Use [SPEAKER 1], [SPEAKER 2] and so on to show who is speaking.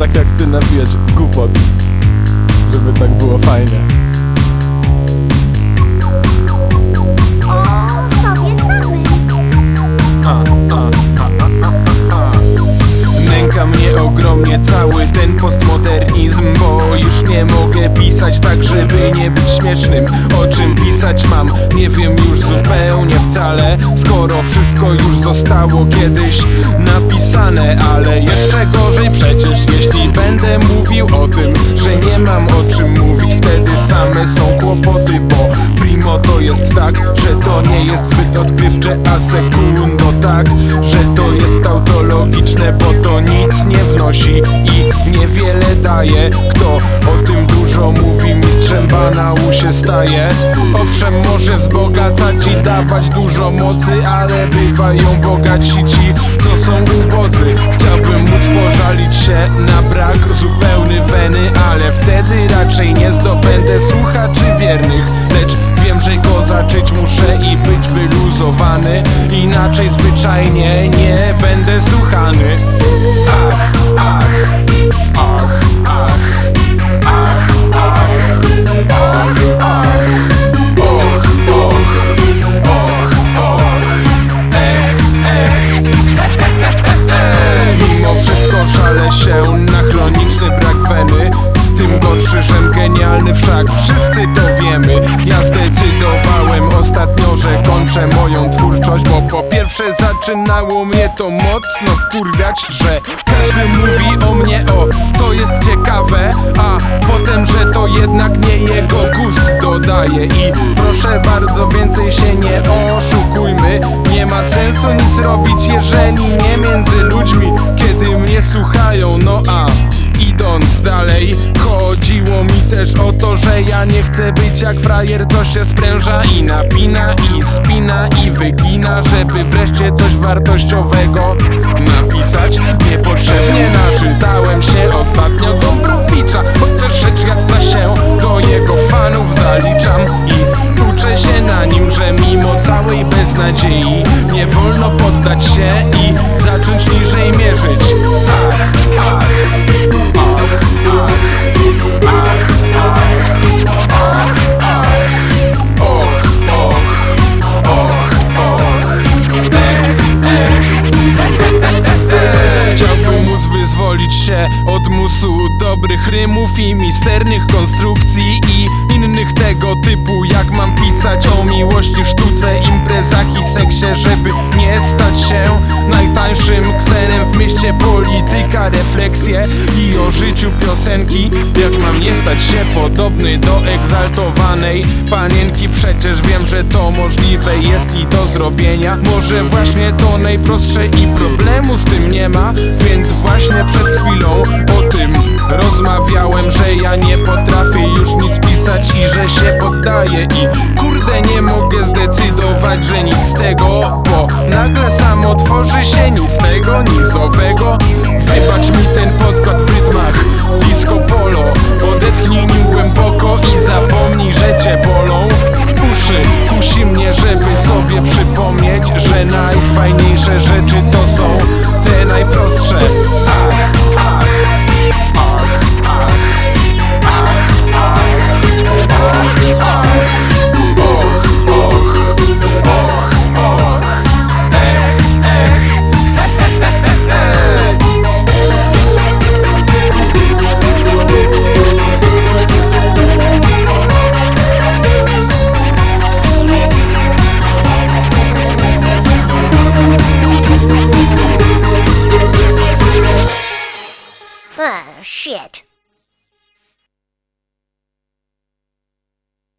[SPEAKER 1] tak jak ty nawijać głupot Żeby tak było fajnie
[SPEAKER 2] O sobie samym.
[SPEAKER 1] a, a, a, a, a, a. Nęka mnie ogromnie cały ten postmodernizm Bo już nie mogę pisać tak, żeby nie być śmiesznym O czym pisać mam, nie wiem już zupełnie wcale Skoro wszystko już zostało kiedyś napisane Ale jeszcze gorzej przecież jeśli będę mówił o tym Że nie mam o czym mówić, wtedy same są kłopoty Bo primo to jest tak, że to nie jest zbyt odkrywcze A sekundo tak, że to jest tautologiczne Bo to nic nie wnosi i niewiele daje. Kto o tym dużo mówi, mistrzem banału się staje Owszem, może wzbogacać i dawać dużo mocy Ale bywają bogaci ci, co są ubodzy. Chciałbym móc pożalić się na brak zupełny weny Ale wtedy raczej nie zdobędę słuchaczy wiernych. Lecz wiem, że go zacząć muszę i być wyluzowany. Inaczej zwyczajnie nie będę słuchany żalę się na chroniczny brak weny. Tym gorszy, żem genialny wszak wszyscy to wiemy. Ja zdecydowałem ostatnio, że kończę moją twórczość Bo po pierwsze zaczynało mnie to mocno wkurwiać Że każdy mówi o mnie, o to jest ciekawe A potem, że to jednak nie jego gust dodaje. I proszę bardzo więcej się nie ma sensu nic robić, jeżeli nie między ludźmi Kiedy mnie słuchają, no a Idąc dalej, chodziło mi też o to, że ja nie chcę być jak frajer, co się spręża i napina i spina i wygina, żeby wreszcie coś wartościowego napisać. Niepotrzebnie naczytałem się ostatnio Dąbrowicza, chociaż rzecz jasna się i zacząć niżej mierzyć. Chciałbym móc wyzwolić się od musu dobrych rymów i misternych konstrukcji i innych tego typu pisać o miłości, sztuce, imprezach i seksie Żeby nie stać się najtańszym ksenem w mieście. Polityka, refleksje i o życiu piosenki. Jak mam nie stać się podobny do egzaltowanej panienki? Przecież wiem, że to możliwe jest i do zrobienia. Może właśnie to najprostsze i problemu z tym nie ma Więc właśnie przed chwilą tego Bo nagle samo tworzy się nic z tego, nizowego. Wybacz mi ten podkład w rytmach disco polo. Odetchnij nim głęboko i zapomnij, że cię bolą. Uszy kusi mnie, żeby sobie przypomnieć Że najfajniejsze rzeczy to są te najprostsze
[SPEAKER 2] shit.